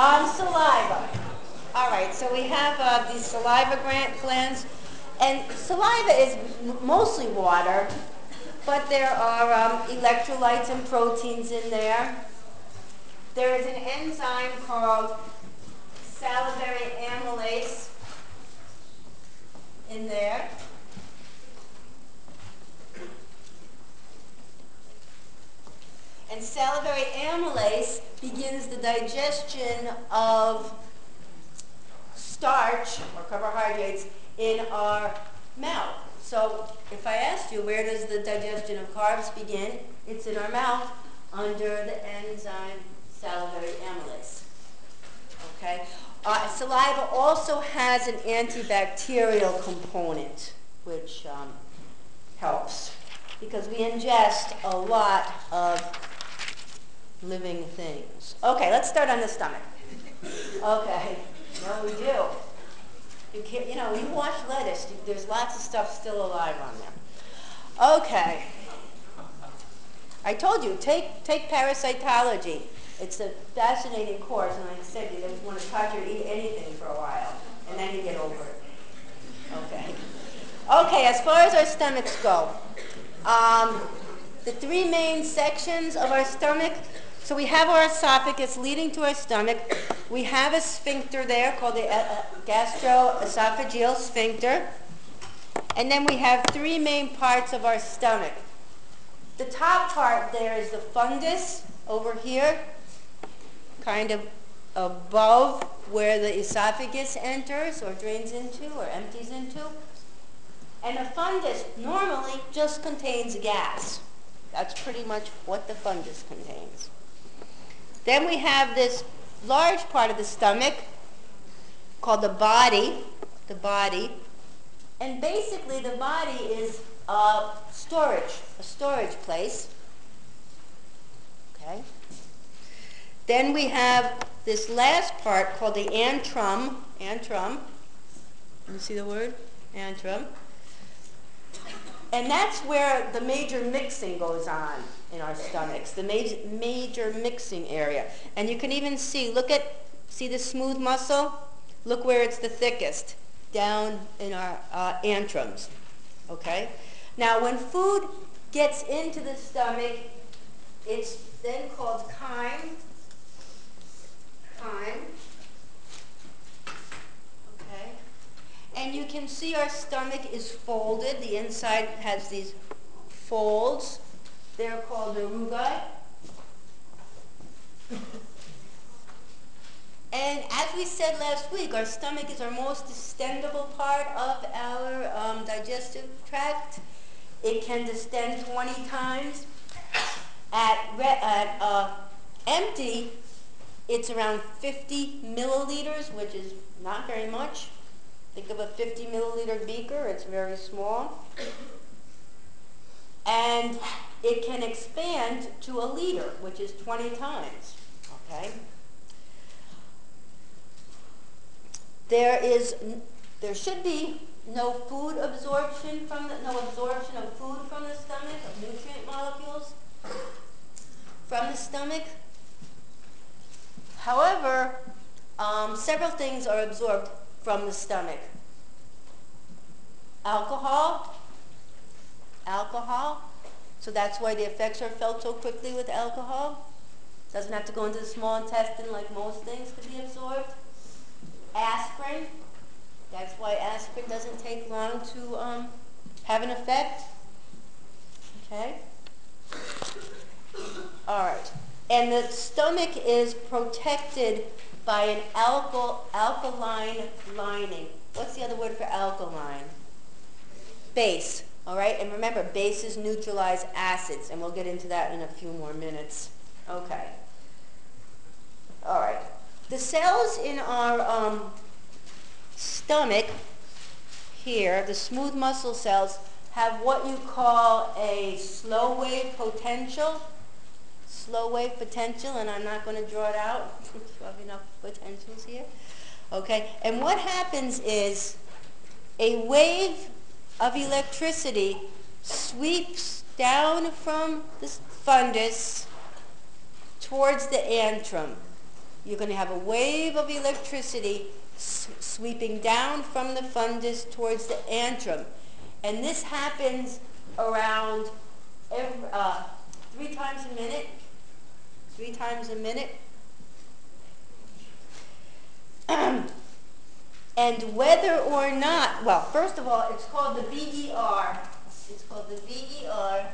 Um, saliva. All right, so we have uh, these saliva glands, and saliva is mostly water, but there are um, electrolytes and proteins in there. There is an enzyme called salivary amylase in there. And salivary amylase begins the digestion of starch or carbohydrates in our mouth. So if I asked you where does the digestion of carbs begin, it's in our mouth under the enzyme salivary amylase. Okay? Uh, saliva also has an antibacterial component, which um, helps because we ingest a lot of living things. Okay, let's start on the stomach. Okay, no, we do. You can't, you know, you wash lettuce, there's lots of stuff still alive on there. Okay. I told you, take, take parasitology. It's a fascinating course, and I said, you don't want to touch or eat anything for a while, and then you get over it. Okay. Okay, as far as our stomachs go, um, the three main sections of our stomach so we have our esophagus leading to our stomach. We have a sphincter there called the uh, uh, gastroesophageal sphincter. And then we have three main parts of our stomach. The top part there is the fundus over here, kind of above where the esophagus enters or drains into or empties into. And the fundus normally just contains gas. That's pretty much what the fundus contains. Then we have this large part of the stomach called the body, the body. And basically the body is a storage, a storage place. Okay. Then we have this last part called the antrum, antrum. You see the word? Antrum. And that's where the major mixing goes on in our stomachs, the major, major mixing area. And you can even see, look at, see the smooth muscle? Look where it's the thickest, down in our uh, antrums, okay? Now, when food gets into the stomach, it's then called chyme, chyme, okay? And you can see our stomach is folded. The inside has these folds they're called the rugae. And as we said last week, our stomach is our most distendable part of our um, digestive tract. It can distend 20 times. At, at uh, empty, it's around 50 milliliters, which is not very much. Think of a 50 milliliter beaker, it's very small. And it can expand to a liter, which is 20 times. Okay? There is, there should be no food absorption from the, no absorption of food from the stomach, of nutrient molecules from the stomach. However, um, several things are absorbed from the stomach. Alcohol, alcohol, so that's why the effects are felt so quickly with alcohol. Doesn't have to go into the small intestine like most things to be absorbed. Aspirin. That's why aspirin doesn't take long to um, have an effect. Okay? All right. And the stomach is protected by an alkal alkaline lining. What's the other word for alkaline? Base. All right, and remember, bases neutralize acids, and we'll get into that in a few more minutes. Okay. All right. The cells in our um, stomach here, the smooth muscle cells, have what you call a slow wave potential. Slow wave potential, and I'm not going to draw it out. we have enough potentials here. Okay, and what happens is a wave of electricity sweeps down from the fundus towards the antrum. you're going to have a wave of electricity sweeping down from the fundus towards the antrum. And this happens around every, uh, three times a minute. Three times a minute. and whether or not, well, first of all, it's called the BER. It's called the BER,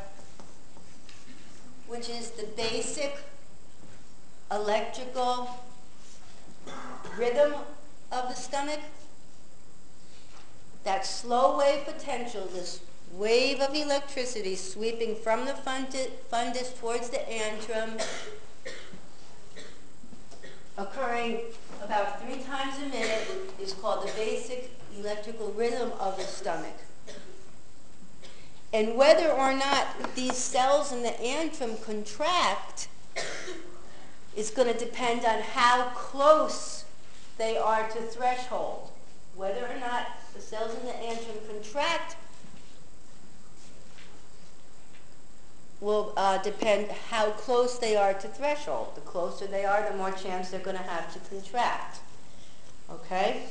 which is the basic electrical rhythm of the stomach. That slow wave potential, this wave of electricity sweeping from the fundus towards the antrum, occurring about three times a minute, is called the basic electrical rhythm of the stomach. And whether or not these cells in the antrum contract is going to depend on how close they are to threshold. Whether or not the cells in the antrum contract will uh, depend how close they are to threshold. The closer they are, the more chance they're going to have to contract. Okay?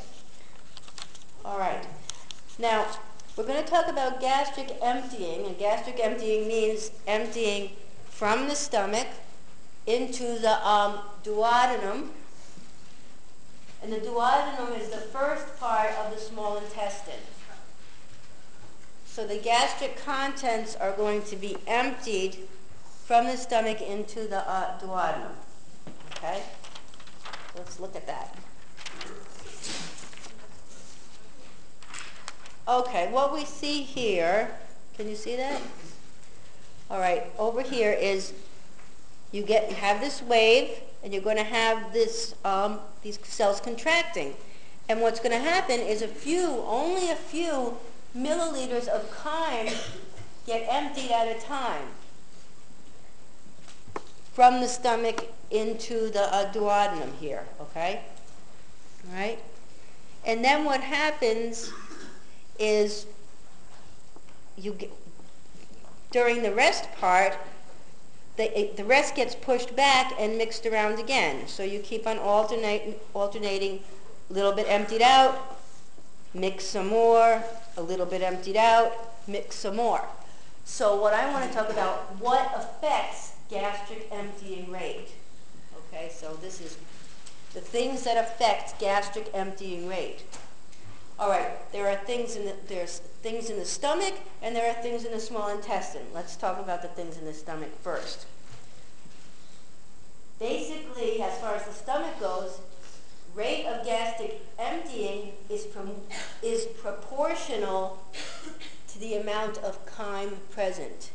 All right. Now, we're going to talk about gastric emptying, and gastric emptying means emptying from the stomach into the um, duodenum. And the duodenum is the first part of the small intestine. So the gastric contents are going to be emptied from the stomach into the uh, duodenum. Okay? Let's look at that. Okay, what we see here, can you see that? All right, over here is you get you have this wave, and you're going to have this um, these cells contracting. And what's going to happen is a few, only a few milliliters of chyme get emptied at a time from the stomach into the uh, duodenum here, okay? All right? And then what happens is you get, during the rest part, the, the rest gets pushed back and mixed around again. So you keep on alternate, alternating, a little bit emptied out, mix some more, a little bit emptied out, mix some more. So what I want to talk about, what affects gastric emptying rate. Okay, so this is the things that affect gastric emptying rate. All right, there are things in the, there's things in the stomach and there are things in the small intestine. Let's talk about the things in the stomach first. Basically, as far as the stomach goes, rate of gastric emptying is, is proportional to the amount of chyme present.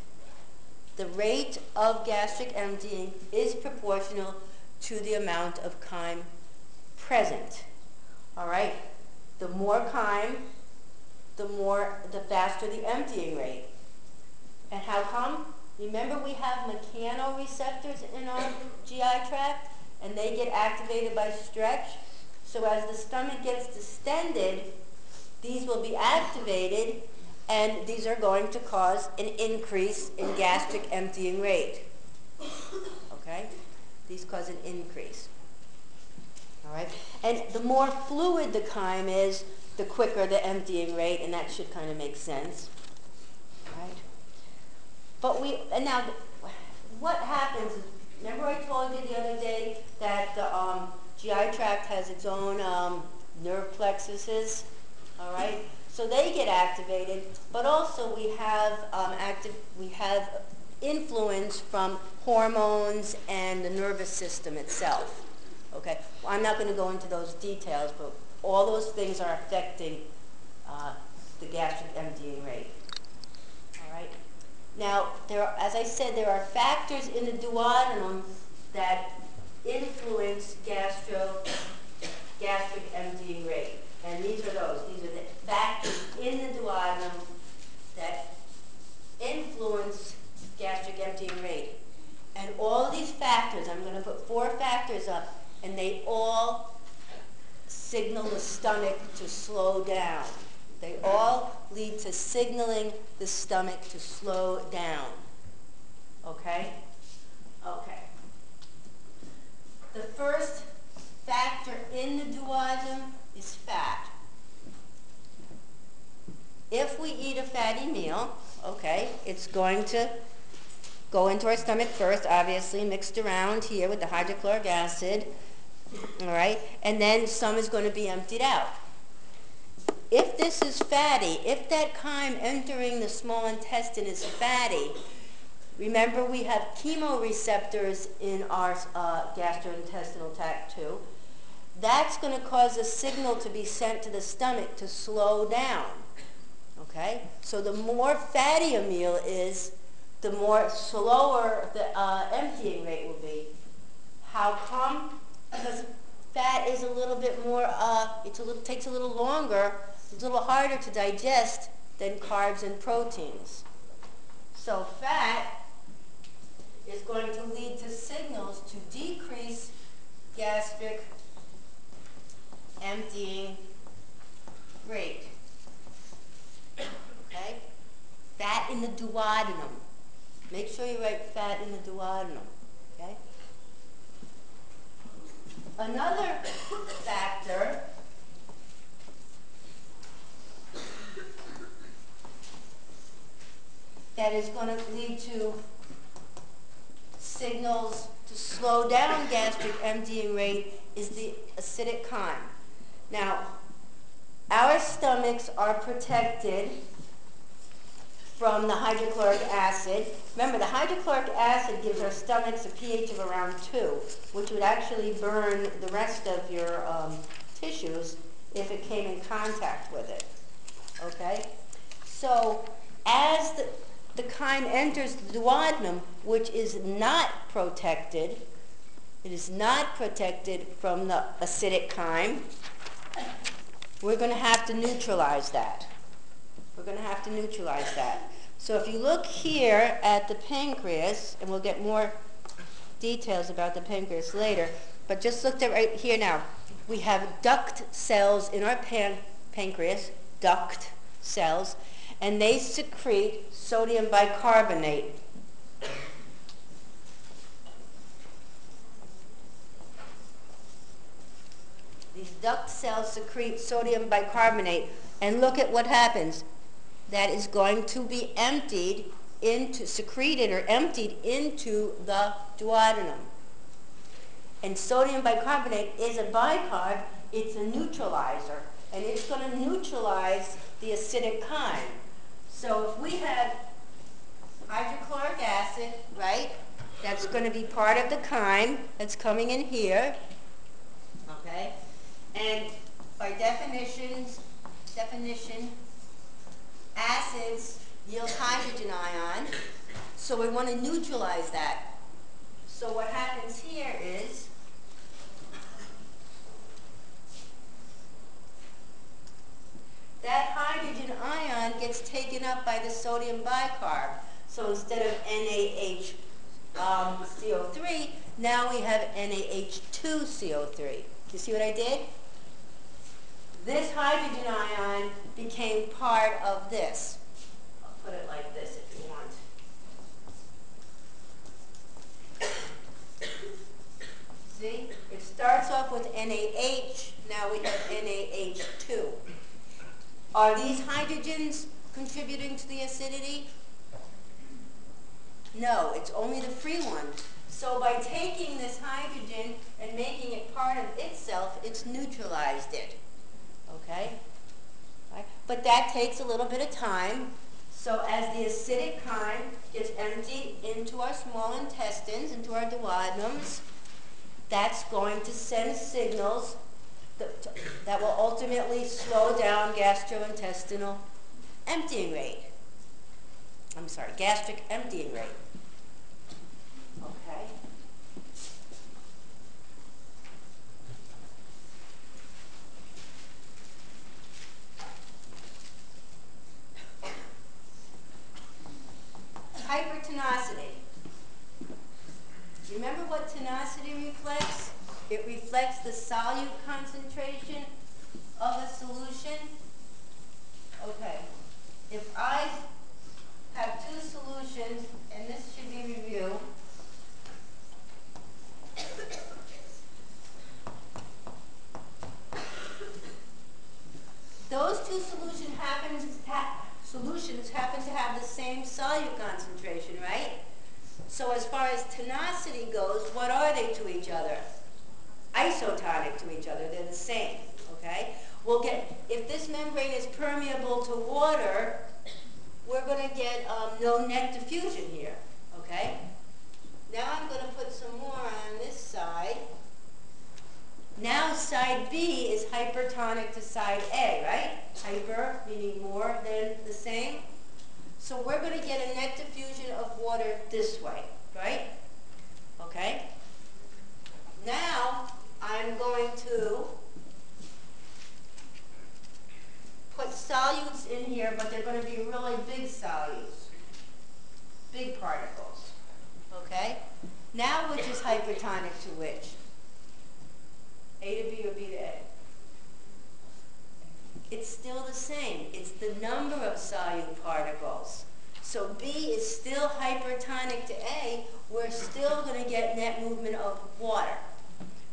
The rate of gastric emptying is proportional to the amount of chyme present. All right? The more chyme, the more, the faster the emptying rate. And how come? Remember we have mechanoreceptors in our GI tract, and they get activated by stretch. So as the stomach gets distended, these will be activated, and these are going to cause an increase in gastric emptying rate. Okay? These cause an increase. All right? And the more fluid the chyme is, the quicker the emptying rate, and that should kind of make sense. Right? But we, and now, what happens, remember I told you the other day that the um, GI tract has its own um, nerve plexuses, all right? So they get activated, but also we have um, active, we have influence from hormones and the nervous system itself. Okay, well, I'm not going to go into those details, but all those things are affecting uh, the gastric emptying rate. All right. Now, there, are, as I said, there are factors in the duodenum that influence gastro, gastric emptying rate. And these are those. These are the factors in the duodenum that influence gastric emptying rate. And all these factors, I'm going to put four factors up, and they all signal the stomach to slow down. They all lead to signaling the stomach to slow down. Okay? Okay. The first factor in the duodenum is fat. If we eat a fatty meal, okay, it's going to go into our stomach first, obviously, mixed around here with the hydrochloric acid, all right, and then some is going to be emptied out. If this is fatty, if that chyme entering the small intestine is fatty, remember we have chemoreceptors in our uh, gastrointestinal tract too. That's going to cause a signal to be sent to the stomach to slow down. Okay? So the more fatty a meal is, the more slower the uh, emptying rate will be. How come? Because fat is a little bit more, uh, it takes a little longer, it's a little harder to digest than carbs and proteins. So fat is going to lead to signals to decrease gastric emptying rate. Okay? Fat in the duodenum. Make sure you write fat in the duodenum. Okay? Another factor that is going to lead to signals to slow down gastric emptying rate is the acidic chyme. Now, our stomachs are protected from the hydrochloric acid. Remember, the hydrochloric acid gives our stomachs a pH of around 2, which would actually burn the rest of your um, tissues if it came in contact with it. Okay? So, as the, the chyme enters the duodenum, which is not protected, it is not protected from the acidic chyme, we're going to have to neutralize that. We're going to have to neutralize that. So if you look here at the pancreas, and we'll get more details about the pancreas later, but just look at right here now. We have duct cells in our pan pancreas, duct cells, and they secrete sodium bicarbonate. These duct cells secrete sodium bicarbonate, and look at what happens. That is going to be emptied into, secreted or emptied into the duodenum. And sodium bicarbonate is a bicarb, it's a neutralizer, and it's going to neutralize the acidic chyme. So if we have hydrochloric acid, right, that's going to be part of the chyme that's coming in here, okay? And by definitions, definition, acids yield hydrogen ion, so we want to neutralize that. So what happens here is that hydrogen ion gets taken up by the sodium bicarb. So instead of NaH um, CO3, now we have NaH2CO3. Do You see what I did? This hydrogen ion became part of this. I'll put it like this if you want. See? It starts off with NaH, now we have NaH2. Are these hydrogens contributing to the acidity? No, it's only the free ones. So by taking this hydrogen and making it part of itself, it's neutralized it okay? Right? But that takes a little bit of time. So as the acidic chyme gets emptied into our small intestines, into our duodenums, that's going to send signals that, will ultimately slow down gastrointestinal emptying rate. I'm sorry, gastric emptying rate. hypertonicity. Remember what tonicity reflects? It reflects the solute concentration of a solution. Okay, if I have two solutions, and this should be reviewed, those two solution happens, ha solutions happen to have the same solute concentration, right? So as far as tonicity goes, what are they to each other? Isotonic to each other, they're the same, okay? We'll get, if this membrane is permeable to water, we're going to get um, no net diffusion here, okay? Now I'm going to put some more on this side. Now side B is hypertonic to side A, right? Hyper meaning more than the same. So we're going to get a net diffusion of water this way, right? Okay? Now I'm going to put solutes in here, but they're going to be really big solutes, big particles. Okay? Now which is hypertonic to which? A to B or B to A? It's still the same. It's the number of solute particles. So B is still hypertonic to A. We're still going to get net movement of water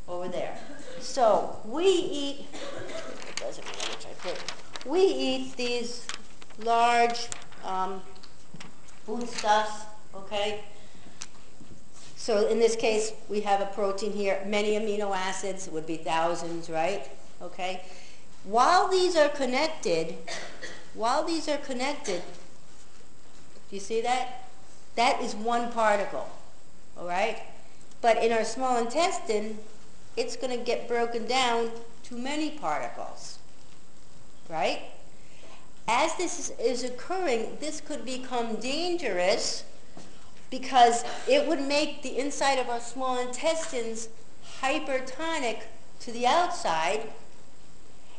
over there. So we eat, doesn't matter which I put, we eat these large um, foodstuffs, okay? So in this case, we have a protein here, many amino acids, it would be thousands, right? Okay? While these are connected, while these are connected, do you see that? That is one particle, all right? But in our small intestine, it's going to get broken down to many particles, right? As this is, occurring, this could become dangerous because it would make the inside of our small intestines hypertonic to the outside.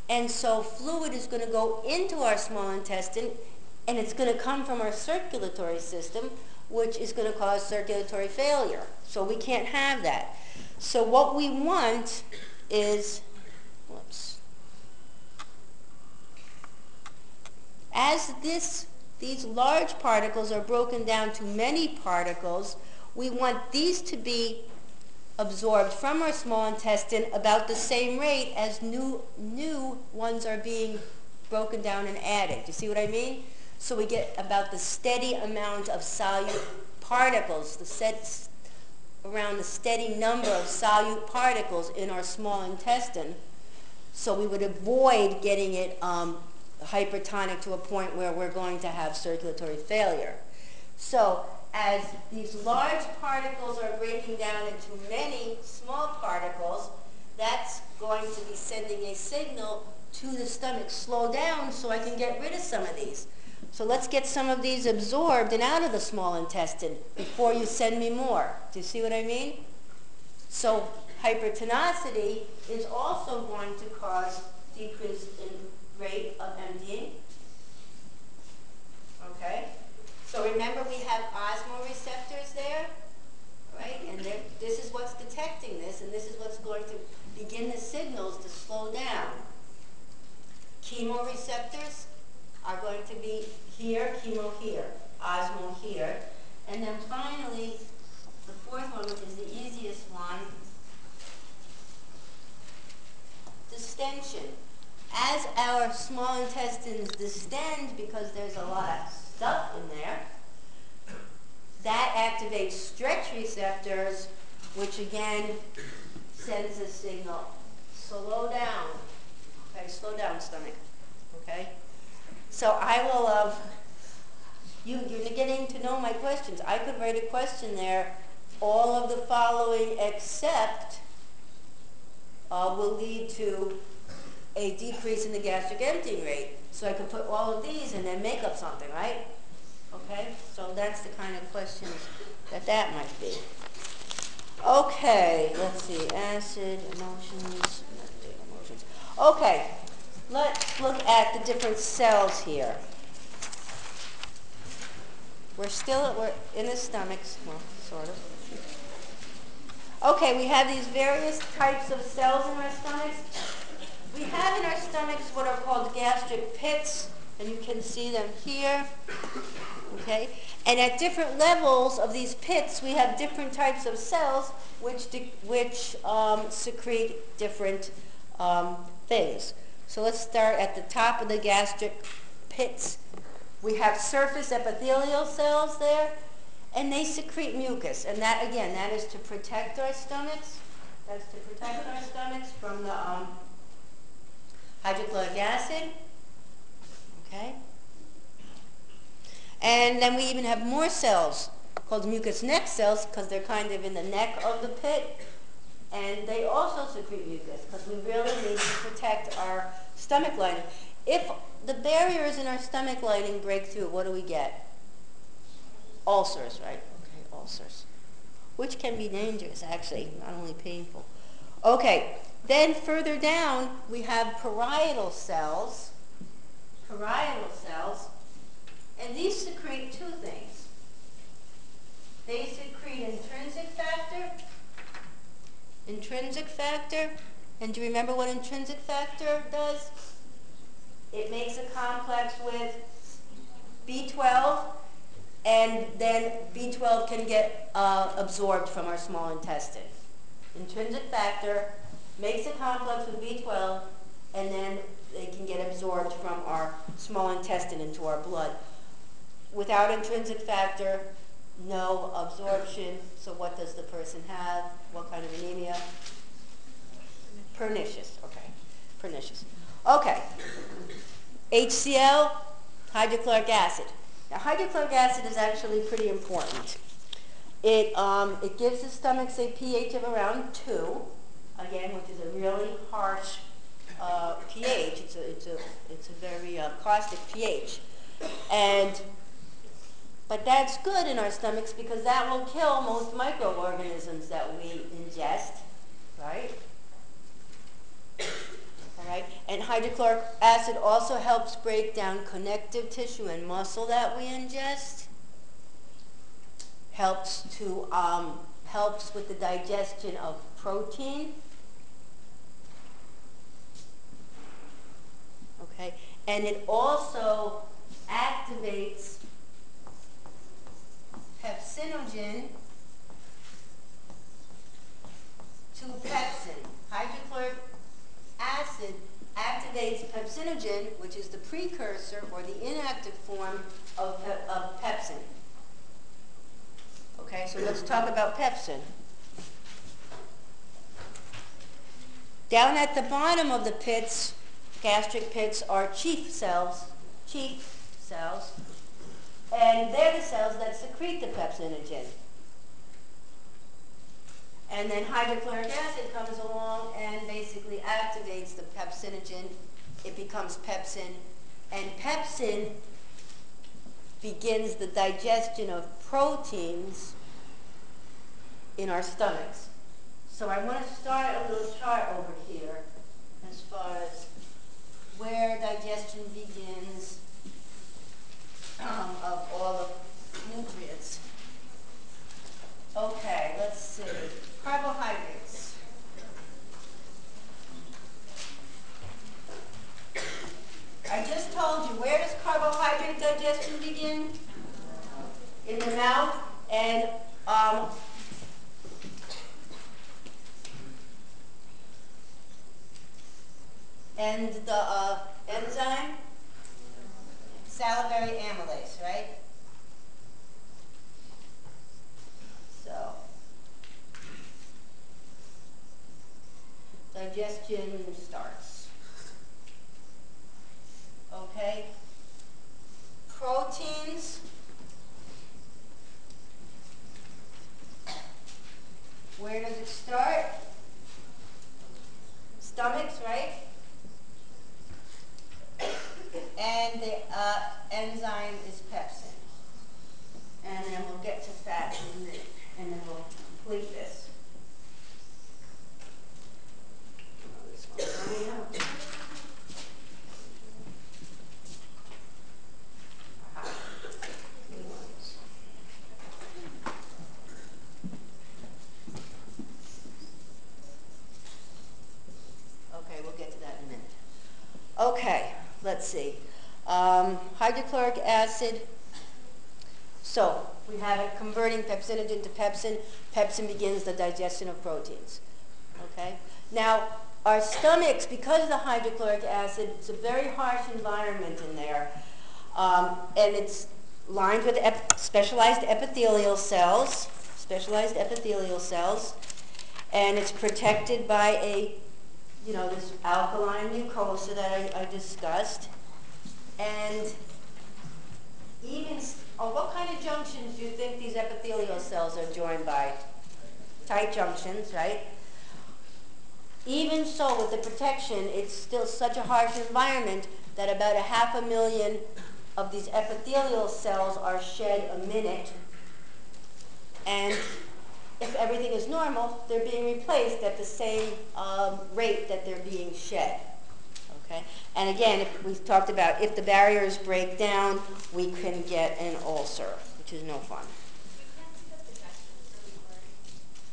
And so fluid is going to go into our small intestine and it's going to come from our circulatory system, which is going to cause circulatory failure. So we can't have that. So what we want is, whoops, as this these large particles are broken down to many particles. We want these to be absorbed from our small intestine about the same rate as new, new ones are being broken down and added. You see what I mean? So we get about the steady amount of solute particles, the set, around the steady number of solute particles in our small intestine. So we would avoid getting it um, hypertonic to a point where we're going to have circulatory failure. So as these large particles are breaking down into many small particles, that's going to be sending a signal to the stomach, slow down so I can get rid of some of these. So let's get some of these absorbed and out of the small intestine before you send me more. Do you see what I mean? So hypertonicity is also going to cause decrease in rate of emptying. Okay? So remember we have osmoreceptors there, right? And this is what's detecting this, and this is what's going to begin the signals to slow down. Chemoreceptors are going to be here, chemo here, osmo here. And then finally, the fourth one, which is the easiest one, distension as our small intestines distend because there's a lot of stuff in there, that activates stretch receptors, which again sends a signal. Slow down. Okay, slow down, stomach. Okay? So I will, uh, you, you're getting to know my questions. I could write a question there, all of the following except uh, will lead to a decrease in the gastric emptying rate. So I could put all of these and then make up something, right? Okay, so that's the kind of questions that that might be. Okay, let's see, acid, emotions, emotions. Okay, let's look at the different cells here. We're still, we're in the stomachs, well, sort of. Okay, we have these various types of cells in our stomachs. We have in our stomachs what are called gastric pits, and you can see them here. Okay? And at different levels of these pits, we have different types of cells which, which um, secrete different um, things. So let's start at the top of the gastric pits. We have surface epithelial cells there, and they secrete mucus. And that, again, that is to protect our stomachs. That's to protect our stomachs from the um, hydrochloric acid. Okay? And then we even have more cells called mucus neck cells because they're kind of in the neck of the pit. And they also secrete mucus because we really need to protect our stomach lining. If the barriers in our stomach lining break through, what do we get? Ulcers, right? Okay, ulcers. Which can be dangerous, actually, not only painful. Okay, then further down, we have parietal cells. Parietal cells. And these secrete two things. They secrete intrinsic factor. Intrinsic factor. And do you remember what intrinsic factor does? It makes a complex with B12, and then B12 can get uh, absorbed from our small intestine. Intrinsic factor makes a complex with B12, and then they can get absorbed from our small intestine into our blood. Without intrinsic factor, no absorption. So what does the person have? What kind of anemia? Pernicious, okay. Pernicious. Okay. HCl, hydrochloric acid. Now, hydrochloric acid is actually pretty important. It, um, it gives the stomach a pH of around 2, again, which is a really harsh uh, pH. It's a, it's a, it's a very uh, caustic pH. And, but that's good in our stomachs because that will kill most microorganisms that we ingest, right? All right? And hydrochloric acid also helps break down connective tissue and muscle that we ingest. Helps to um, helps with the digestion of protein. Okay, and it also activates pepsinogen to pepsin. Hydrochloric acid activates pepsinogen, which is the precursor or the inactive form of, pe of pepsin. Okay, so let's talk about pepsin. Down at the bottom of the pits, gastric pits, are chief cells, chief cells, and they're the cells that secrete the pepsinogen. And then hydrochloric acid comes along and basically activates the pepsinogen. It becomes pepsin. And pepsin begins the digestion of proteins in our stomachs. So I want to start a little chart over here as far as where digestion begins um, of all the nutrients. Okay, let's see. Carbohydrates. I just told you, where does carbohydrate digestion begin? In the mouth. And um, and the uh, enzyme, salivary amylase, right? So, digestion starts. Okay? Proteins. Where does it start? Stomachs, right? And the uh, enzyme is pepsin. And then we'll get to fat in a minute, and then we'll complete this. Oh, this one's running out. Aha. New ones. Okay, we'll get to that in a minute. Okay, let's see. Um, hydrochloric acid. So we have it converting pepsinogen to pepsin. Pepsin begins the digestion of proteins. Okay. Now our stomachs, because of the hydrochloric acid, it's a very harsh environment in there. Um, and it's lined with ep- specialized epithelial cells, specialized epithelial cells, and it's protected by a, you know, this alkaline mucosa that I, I discussed. And junctions you think these epithelial cells are joined by? Tight junctions, right? Even so, with the protection, it's still such a harsh environment that about a half a million of these epithelial cells are shed a minute. And if everything is normal, they're being replaced at the same um, rate that they're being shed. Okay? And again, we talked about if the barriers break down, we can get an ulcer, which is no fun.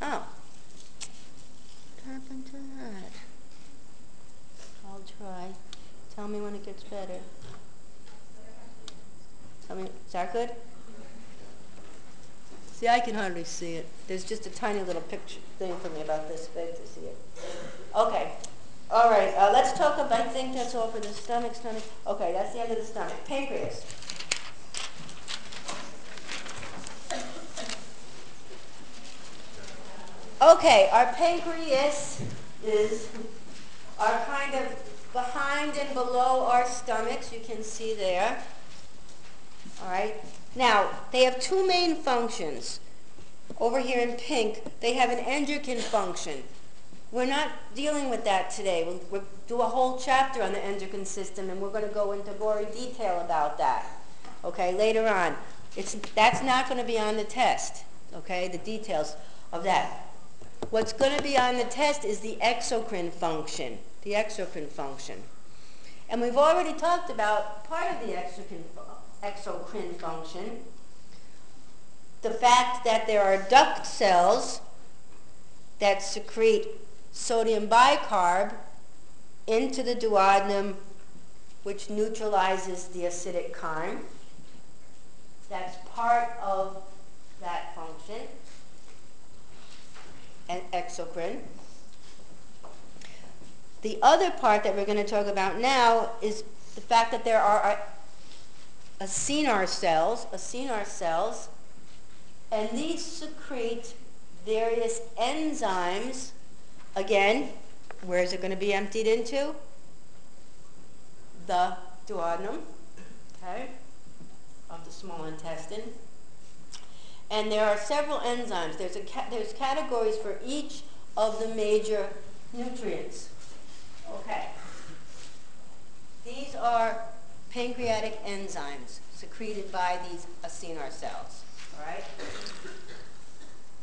Oh. What happened to that? I'll try. Tell me when it gets better. Tell me, is that good? See, I can hardly see it. There's just a tiny little picture thing for me about this big to see it. Okay. All right. Uh, let's talk about. I think that's all for the stomach. Stomach. Okay, that's the end of the stomach. Pancreas. Okay, our pancreas is are kind of behind and below our stomachs. You can see there. All right. Now, they have two main functions. Over here in pink, they have an endocrine function. We're not dealing with that today. We'll, we'll do a whole chapter on the endocrine system, and we're going to go into gory detail about that. Okay, later on. It's, that's not going to be on the test. Okay, the details of that. What's going to be on the test is the exocrine function. The exocrine function. And we've already talked about part of the exocrine, exocrine function. The fact that there are duct cells that secrete sodium bicarb into the duodenum, which neutralizes the acidic chyme. That's part of that function and exocrine. The other part that we're going to talk about now is the fact that there are uh, acinar cells, acinar cells, and these secrete various enzymes. Again, where is it going to be emptied into? The duodenum, okay, of the small intestine. And there are several enzymes. There's, a ca- there's categories for each of the major nutrients. Okay. These are pancreatic enzymes secreted by these acinar cells. All right?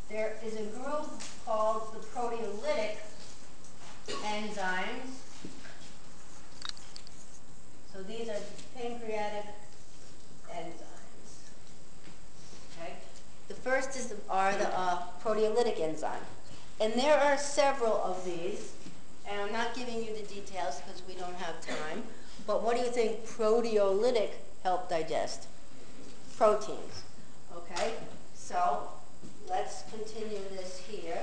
There is a group called the proteolytic enzymes. So these are pancreatic enzymes. The first is are the uh, proteolytic enzyme. And there are several of these, and I'm not giving you the details because we don't have time. But what do you think proteolytic help digest? Proteins. Okay? So let's continue this here.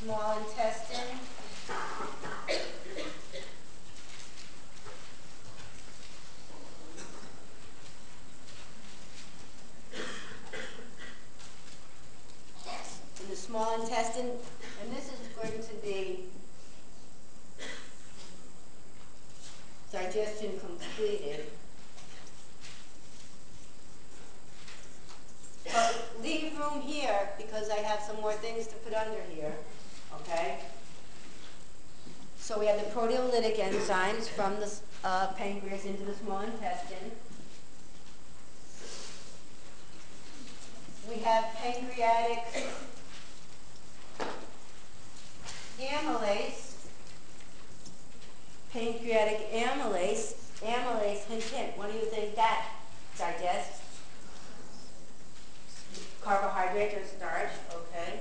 Small intestine. In the small intestine, and this is going to be digestion completed. But leave room here because I have some more things to put under here, okay? So we have the proteolytic enzymes from the uh, pancreas into the small intestine. We have pancreatic amylase, pancreatic amylase, amylase, hint, hint, what do you think that digests? Carbohydrate or starch, okay.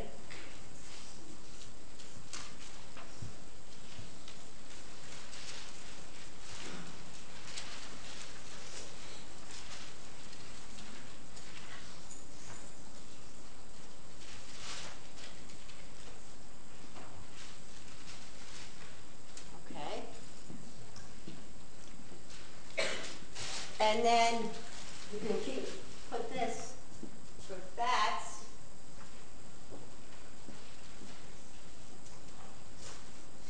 And then you can keep, put this for fats.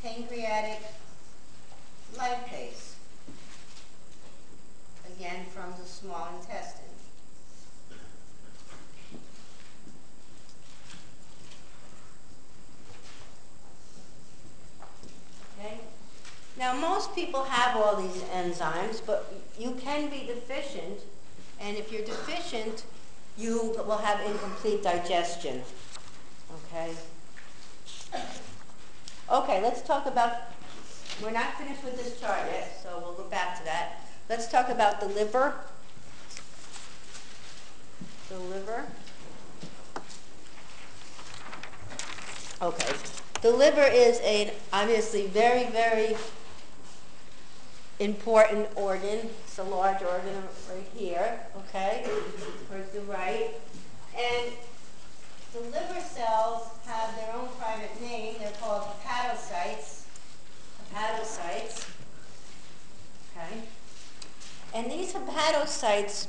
Pancreatic lipase. Again, from the small intestine. Okay? Now, most people have all these enzymes, but you can be deficient, and if you're deficient, you will have incomplete digestion. Okay? Okay, let's talk about, we're not finished with this chart yet, so we'll go back to that. Let's talk about the liver. The liver. Okay. The liver is an obviously very, very important organ. It's a large organ right here, okay, towards the right. And the liver cells have their own private name. They're called hepatocytes. Hepatocytes. Okay. And these hepatocytes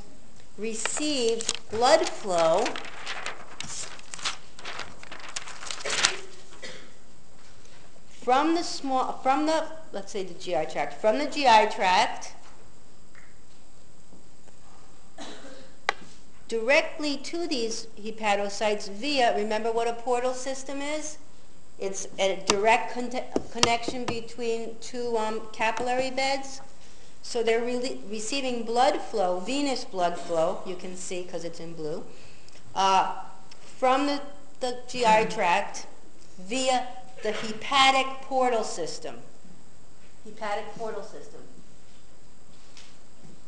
receive blood flow from the small, from the, let's say the GI tract, from the GI tract directly to these hepatocytes via, remember what a portal system is? It's a direct con connection between two um, capillary beds. So they're really receiving blood flow, venous blood flow, you can see because it's in blue, uh, from the, the GI tract via the hepatic portal system. Hepatic portal system.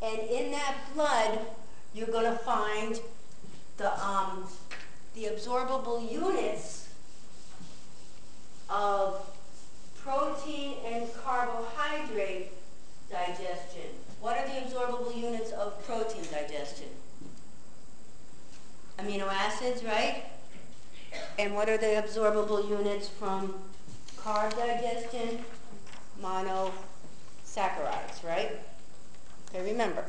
And in that blood, you're going to find the, um, the absorbable units of protein and carbohydrate digestion. What are the absorbable units of protein digestion? Amino acids, right? And what are the absorbable units from carb digestion? Monosaccharides, right? Okay, remember.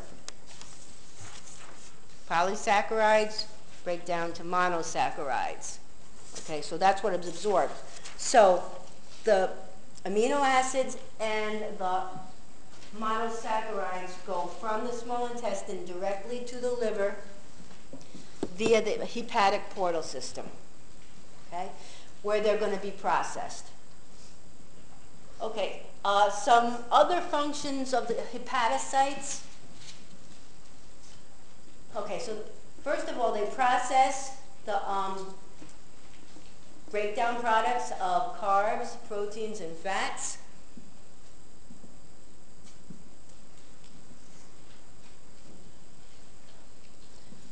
Polysaccharides break down to monosaccharides. Okay, so that's what is absorbed. So the amino acids and the monosaccharides go from the small intestine directly to the liver via the hepatic portal system okay, where they're going to be processed. Okay, uh, some other functions of the hepatocytes. Okay, so first of all, they process the um, breakdown products of carbs, proteins, and fats.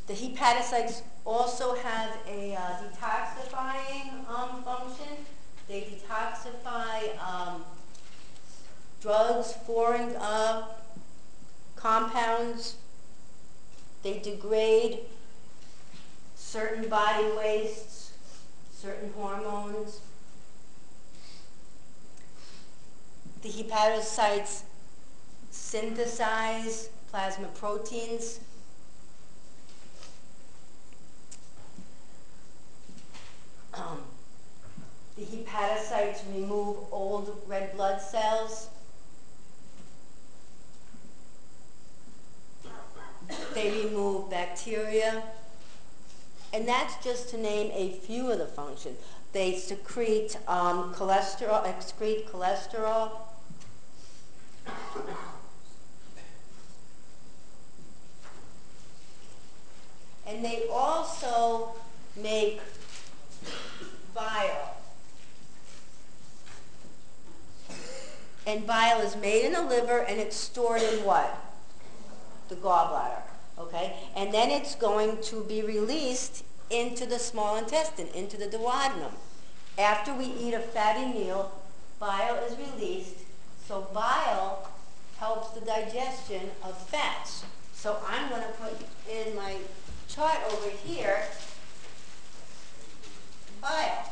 The hepatocytes also have a uh, detoxifying um, function. They detoxify um, drugs, foreign uh, compounds. They degrade certain body wastes, certain hormones. The hepatocytes synthesize plasma proteins the hepatocytes remove old red blood cells. They remove bacteria. And that's just to name a few of the functions. They secrete um, cholesterol, excrete cholesterol. And they also make bile. And bile is made in the liver and it's stored in what? The gallbladder. Okay? And then it's going to be released into the small intestine, into the duodenum. After we eat a fatty meal, bile is released. So bile helps the digestion of fats. So I'm going to put in my chart over here bile.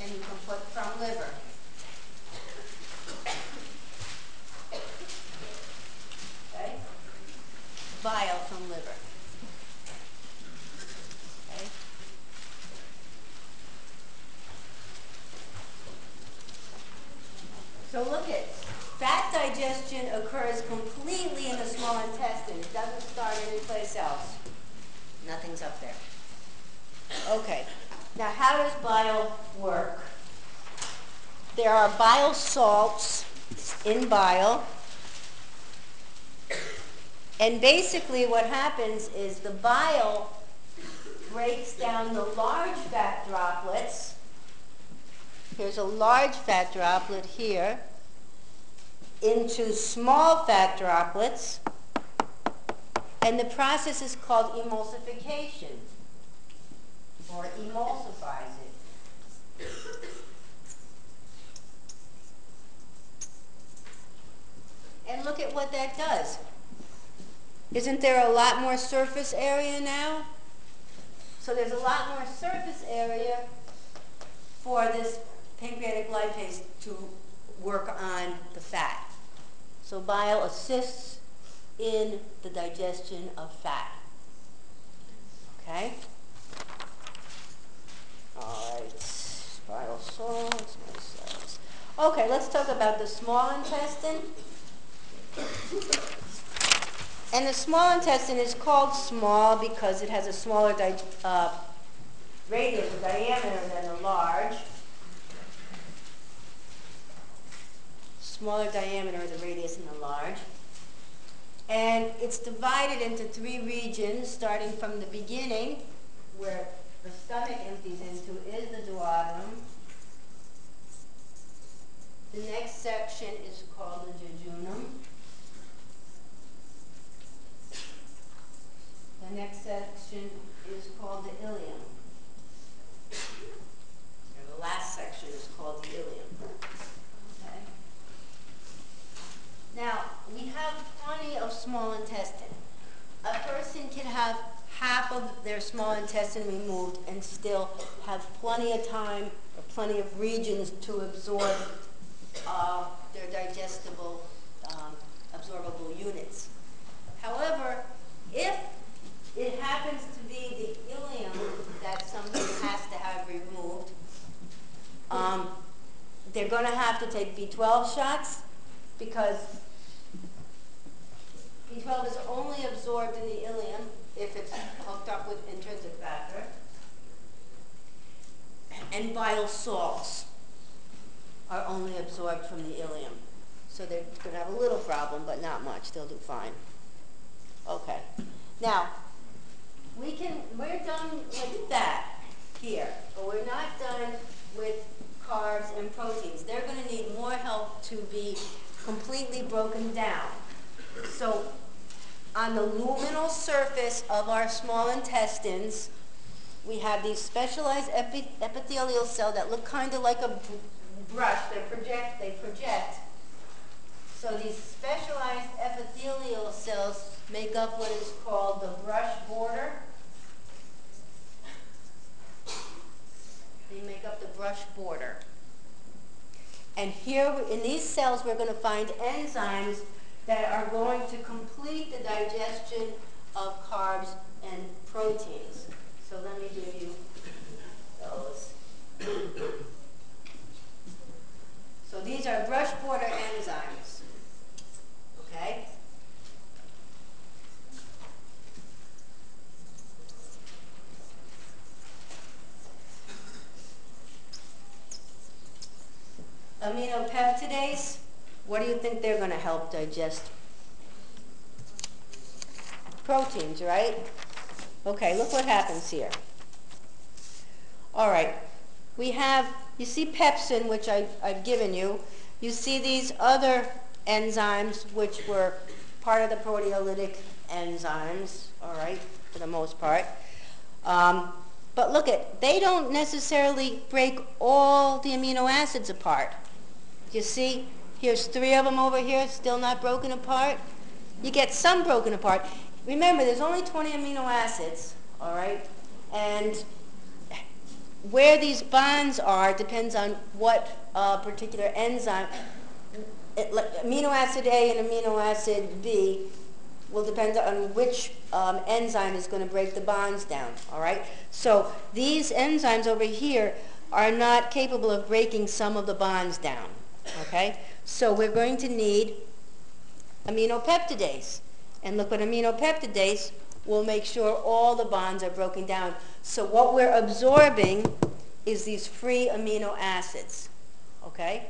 And you can put from liver. bile from liver. Okay. So look at fat digestion occurs completely in the small intestine. It doesn't start anyplace else. Nothing's up there. Okay. Now how does bile work? There are bile salts in bile and basically what happens is the bile breaks down the large fat droplets. Here's a large fat droplet here into small fat droplets. And the process is called emulsification or emulsifies it. And look at what that does. Isn't there a lot more surface area now? So there's a lot more surface area for this pancreatic lipase to work on the fat. So bile assists in the digestion of fat. Okay? All right. Bile salts. Okay, let's talk about the small intestine. And the small intestine is called small because it has a smaller uh, radius diameter than the large. Smaller diameter the radius than the large. And it's divided into three regions, starting from the beginning, where the stomach empties into, is the duodenum. The next section is called the jejunum. The next section is called the ileum. And the last section is called the ileum. Okay? Now, we have plenty of small intestine. A person can have half of their small intestine removed and still have plenty of time or plenty of regions to absorb uh, their digestible, um, absorbable units. However, if it happens to be the ileum that somebody has to have removed. Um, they're going to have to take B12 shots because B12 is only absorbed in the ileum if it's hooked up with intrinsic factor. And bile salts are only absorbed from the ileum. So they're going to have a little problem, but not much. They'll do fine. Okay. Now, we can, we're done with that here, but we're not done with carbs and proteins. They're going to need more help to be completely broken down. So on the luminal surface of our small intestines, we have these specialized epi epithelial cells that look kind of like a brush. They project, they project. So these specialized epithelial cells make up what is called the brush border. They make up the brush border. And here in these cells we're going to find enzymes that are going to complete the digestion of carbs and proteins. So let me give you those. So these are brush border enzymes. Okay? Aminopeptidase, what do you think they're going to help digest? Proteins, right? Okay, look what happens here. All right, we have, you see pepsin, which I, I've given you. You see these other enzymes, which were part of the proteolytic enzymes, all right, for the most part. Um, but look at, they don't necessarily break all the amino acids apart. You see, here's three of them over here, still not broken apart. You get some broken apart. Remember, there's only 20 amino acids, all right? And where these bonds are depends on what uh, particular enzyme. It, amino acid A and amino acid B will depend on which um, enzyme is going to break the bonds down, all right? So these enzymes over here are not capable of breaking some of the bonds down. Okay? So we're going to need aminopeptidase. And look what aminopeptidase will make sure all the bonds are broken down. So what we're absorbing is these free amino acids. Okay?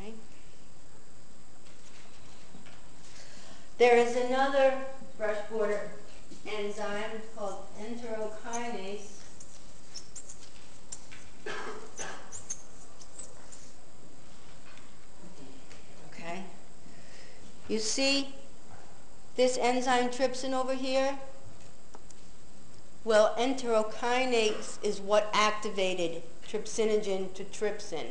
Okay. There is another brush border enzyme called enterokinase. Okay? You see this enzyme trypsin over here? Well, enterokinase is what activated trypsinogen to trypsin.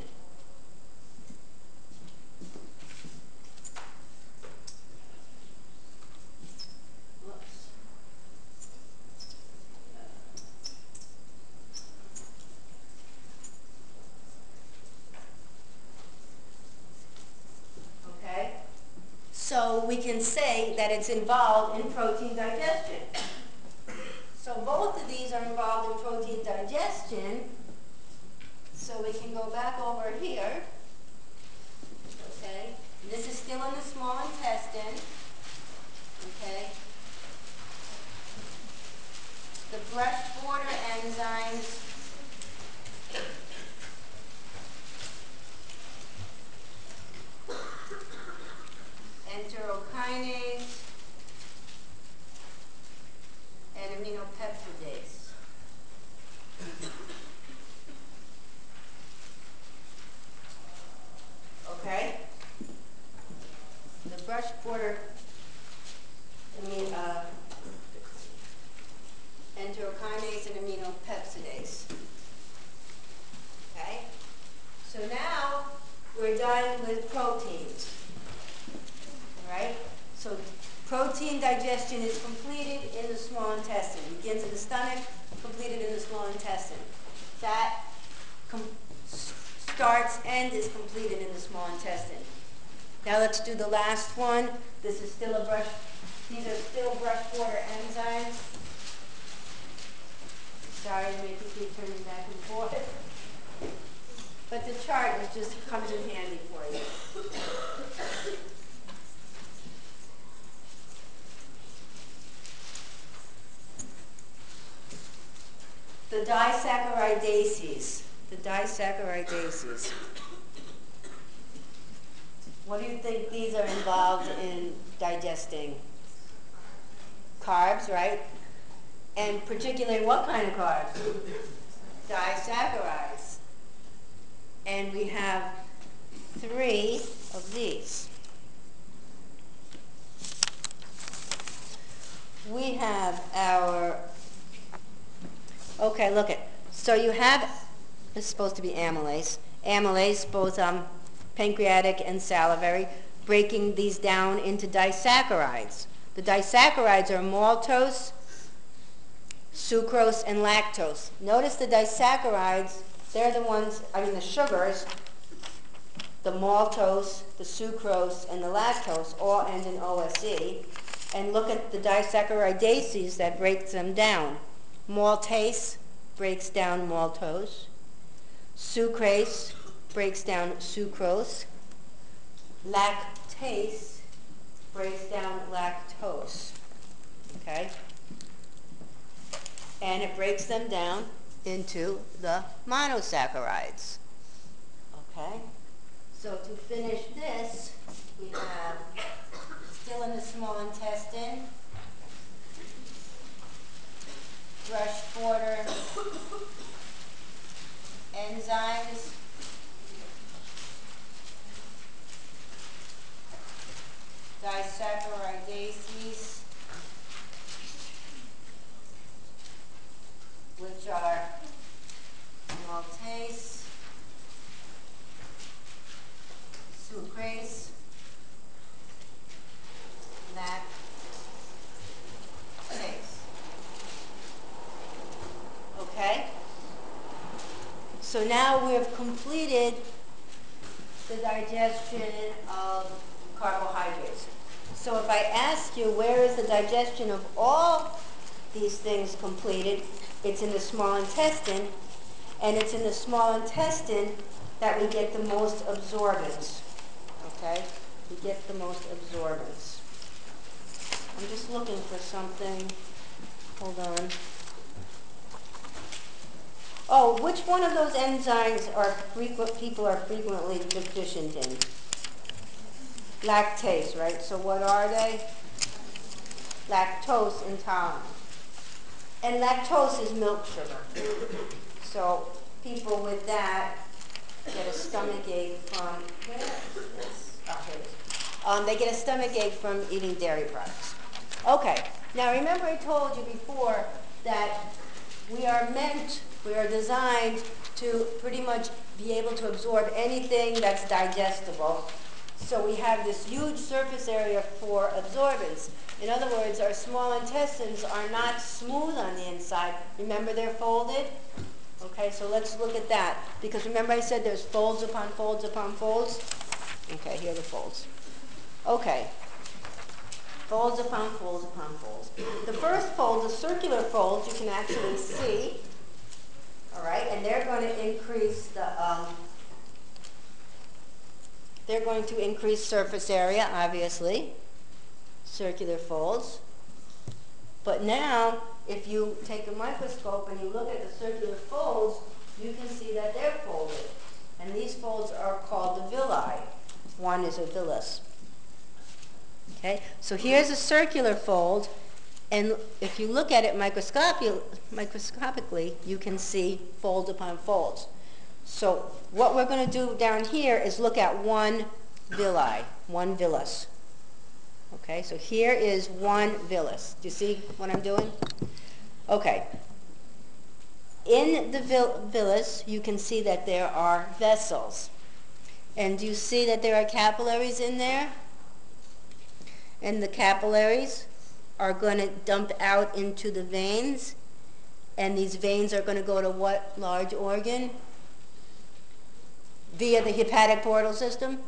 Whoops. Okay? So we can say that it's involved in protein digestion. So both of these are involved in protein digestion. So we can go back over here. Okay? This is still in the small intestine. Okay? The brush border enzymes enterokinase, and aminopeptidase. Okay? The brush border, I mean, uh, enterokinase and aminopeptidase. Okay? So now we're done with proteins. Right? So protein digestion is completed in the small intestine. Begins in the stomach, completed in the small intestine. Fat starts and is completed in the small intestine. Now let's do the last one. This is still a brush, these are still brush border enzymes. Sorry to make you keep turning back and forth. But the chart just comes in handy for you. The disaccharidases. The disaccharidases. What do you think these are involved in digesting? Carbs, right? And particularly what kind of carbs? Disaccharides. And we have three of these. We have our Okay, look it. So you have, this is supposed to be amylase. Amylase, both um, pancreatic and salivary, breaking these down into disaccharides. The disaccharides are maltose, sucrose, and lactose. Notice the disaccharides, they're the ones, I mean the sugars, the maltose, the sucrose, and the lactose all end in OSE. And look at the disaccharidases that break them down. Maltase breaks down maltose. Sucrase breaks down sucrose. Lactase breaks down lactose. Okay? And it breaks them down into the monosaccharides. Okay? So to finish this, we have still in the small intestine, brush border enzymes. Disaccharidases, which are maltase, sucrase, lactase. Okay? So now we have completed the digestion of carbohydrates. So if I ask you where is the digestion of all these things completed, it's in the small intestine, and it's in the small intestine that we get the most absorbance. Okay? We get the most absorbance. I'm just looking for something. Hold on. Oh, which one of those enzymes are frequent, people are frequently deficient in? Lactase, right? So what are they? Lactose intolerant. And lactose is milk sugar. So people with that get a stomach ache from? Oh. Um, they get a stomach ache from eating dairy products. Okay, now remember I told you before that we are meant, we are designed to pretty much be able to absorb anything that's digestible. So we have this huge surface area for absorbance. In other words, our small intestines are not smooth on the inside. Remember they're folded? Okay, so let's look at that. Because remember I said there's folds upon folds upon folds? Okay, here are the folds. Okay. Folds upon folds upon folds. The first fold, the circular folds, you can actually see. All right, and they're going to increase the, um, they're going to increase surface area, obviously. Circular folds. But now, if you take a microscope and you look at the circular folds, you can see that they're folded. And these folds are called the villi. One is a villus. Okay, so here's a circular fold, and if you look at it microscopi microscopically, you can see fold upon folds. So what we're going to do down here is look at one villi, one villus. Okay, so here is one villus. Do you see what I'm doing? Okay. In the villus, you can see that there are vessels. And do you see that there are capillaries in there? And the capillaries are going to dump out into the veins. And these veins are going to go to what large organ? Via the hepatic portal system,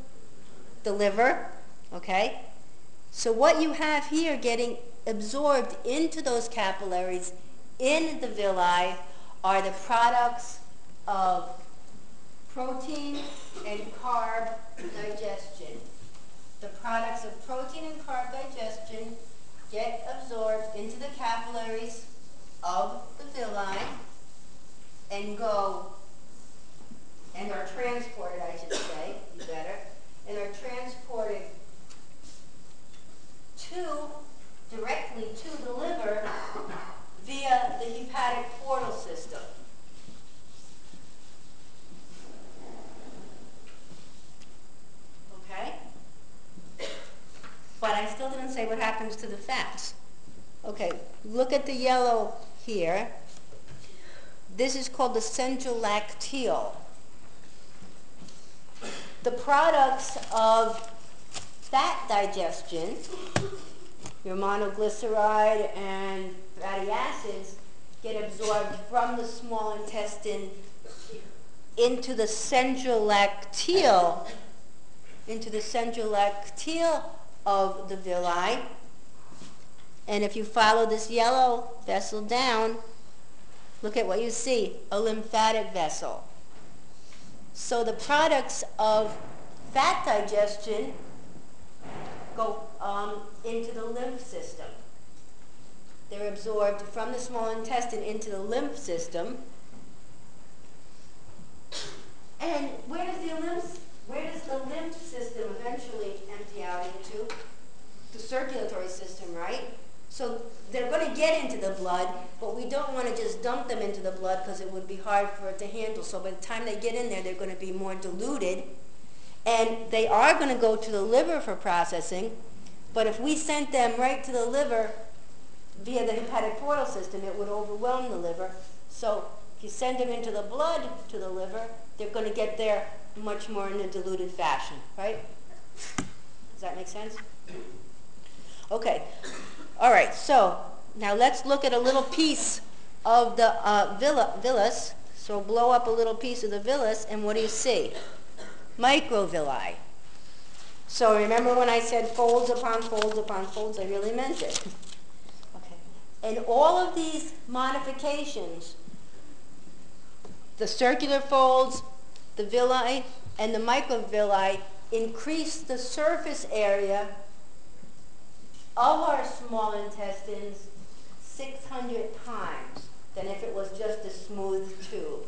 the liver, okay? So what you have here getting absorbed into those capillaries in the villi are the products of protein and carb digestion. The products of protein and carb digestion get absorbed into the capillaries of the villi and go and are transported, I should say, better, and are transported to, directly to the liver via the hepatic portal system. Okay? But I still didn't say what happens to the fats. Okay, look at the yellow here. This is called the central lacteal. The products of fat digestion, your monoglyceride and fatty acids, get absorbed from the small intestine into the central lacteal, into the central lacteal of the villi. And if you follow this yellow vessel down, look at what you see, a lymphatic vessel. So the products of fat digestion go um, into the lymph system. They're absorbed from the small intestine into the lymph system. And where does the lymph, where does the lymph system eventually empty out into? The circulatory system, right? So they're going to get into the blood, but we don't want to just dump them into the blood because it would be hard for it to handle. So by the time they get in there, they're going to be more diluted and they are going to go to the liver for processing, but if we sent them right to the liver via the hepatic portal system, it would overwhelm the liver. So if you send them into the blood to the liver, they're going to get there much more in a diluted fashion, right? Does that make sense? Okay. All right, so now let's look at a little piece of the uh, villa, villus. So blow up a little piece of the villus, and what do you see? microvilli. So remember when I said folds upon folds upon folds, I really meant it. okay. And all of these modifications, the circular folds, the villi, and the microvilli increase the surface area of our small intestines 600 times than if it was just a smooth tube.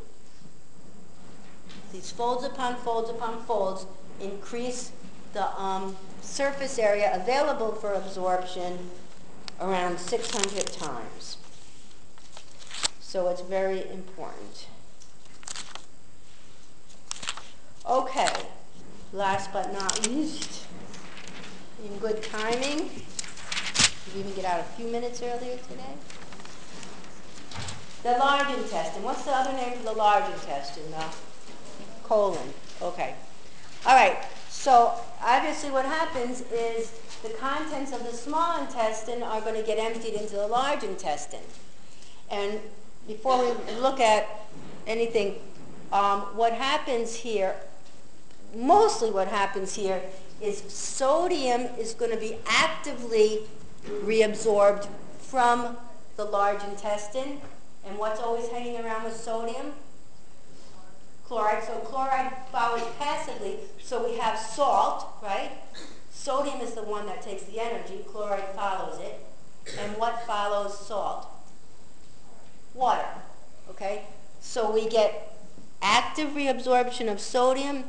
These folds upon folds upon folds increase the um, surface area available for absorption around 600 times. So it's very important. Okay, last but not least, in good timing, did we even get out a few minutes earlier today? The large intestine. What's the other name for the large intestine? The colon. Okay. All right. So obviously what happens is the contents of the small intestine are going to get emptied into the large intestine. And before we look at anything, um, what happens here, mostly what happens here, is sodium is going to be actively reabsorbed from the large intestine. And what's always hanging around with sodium? Chloride. So chloride follows passively. So we have salt, right? Sodium is the one that takes the energy. Chloride follows it. And what follows salt? Water. Okay? So we get active reabsorption of sodium.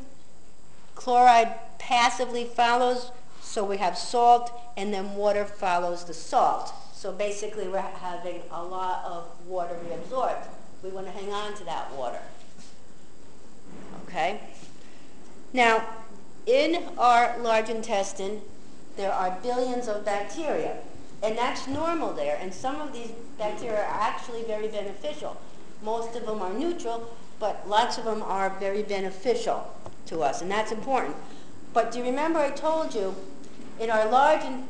Chloride passively follows. So we have salt. And then water follows the salt. So basically we're having a lot of water reabsorbed. We want to hang on to that water. Okay? Now, in our large intestine, there are billions of bacteria. And that's normal there. And some of these bacteria are actually very beneficial. Most of them are neutral, but lots of them are very beneficial to us. And that's important. But do you remember I told you, in our large, in,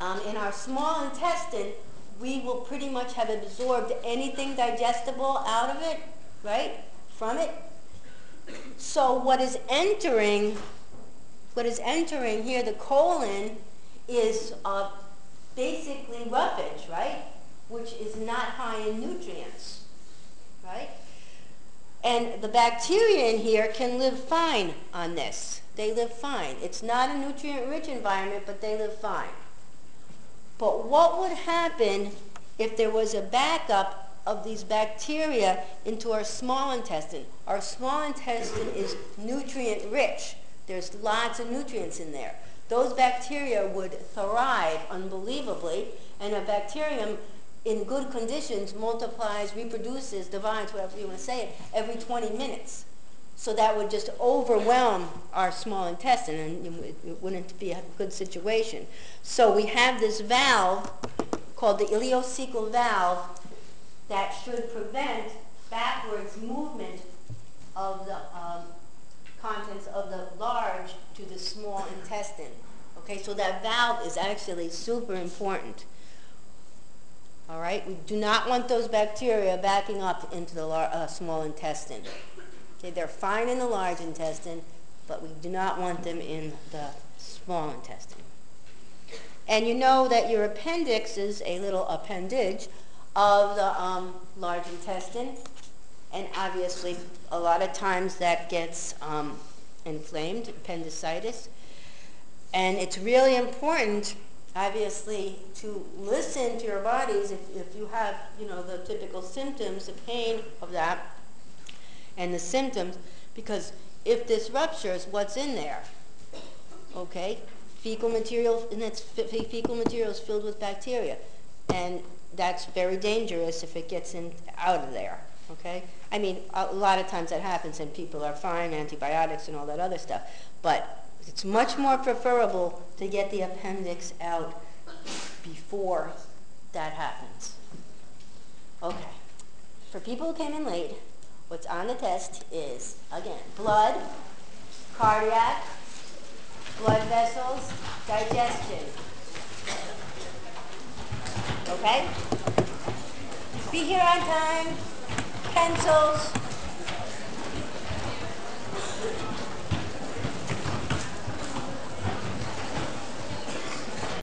um, in our small intestine, we will pretty much have absorbed anything digestible out of it, right, from it. So what is entering, what is entering here, the colon, is uh, basically roughage, right? Which is not high in nutrients, right? And the bacteria in here can live fine on this. They live fine. It's not a nutrient-rich environment, but they live fine. But what would happen if there was a backup of these bacteria into our small intestine. Our small intestine is nutrient rich. There's lots of nutrients in there. Those bacteria would thrive unbelievably, and a bacterium in good conditions multiplies, reproduces, divides, whatever you want to say every 20 minutes. So that would just overwhelm our small intestine, and it wouldn't be a good situation. So we have this valve called the ileocecal valve that should prevent backwards movement of the um, contents of the large to the small intestine. Okay, so that valve is actually super important. All right, we do not want those bacteria backing up into the uh, small intestine. Okay, they're fine in the large intestine, but we do not want them in the small intestine. And you know that your appendix is a little appendage of the um, large intestine. And obviously, a lot of times that gets um, inflamed, appendicitis. And it's really important, obviously, to listen to your bodies if, if you have, you know, the typical symptoms, the pain of that, and the symptoms, because if this ruptures, what's in there? Okay? Fecal material, and that's fecal material is filled with bacteria. And that's very dangerous if it gets in, out of there, okay? I mean, a lot of times that happens and people are fine, antibiotics and all that other stuff. But it's much more preferable to get the appendix out before that happens. Okay. For people who came in late, What's on the test is, again, blood, cardiac, blood vessels, digestion. Okay? Be here on time. Pencils.